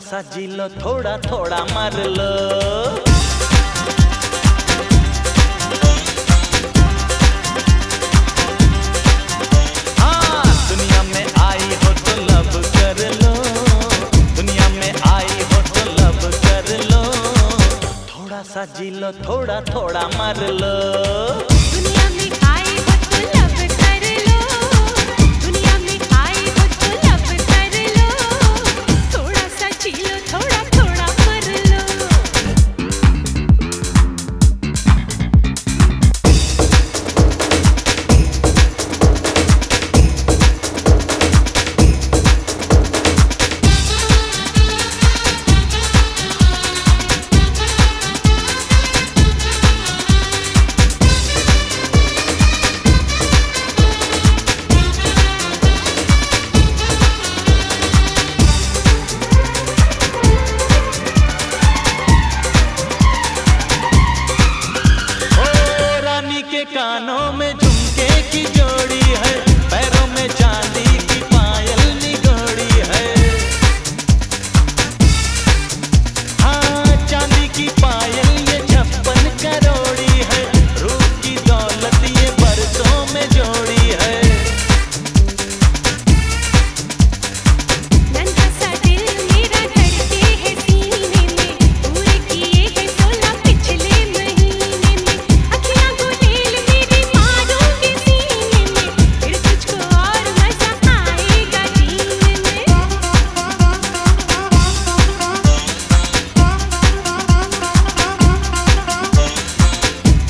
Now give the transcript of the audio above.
सा जी लो, थोड़ा थोड़ा मर लो। सजिलो दुनिया में आई हो तो कर लो। दुनिया में आई हो तो कर लो। थोड़ा सा जी लो, थोड़ा थोड़ा मर लो। कानों में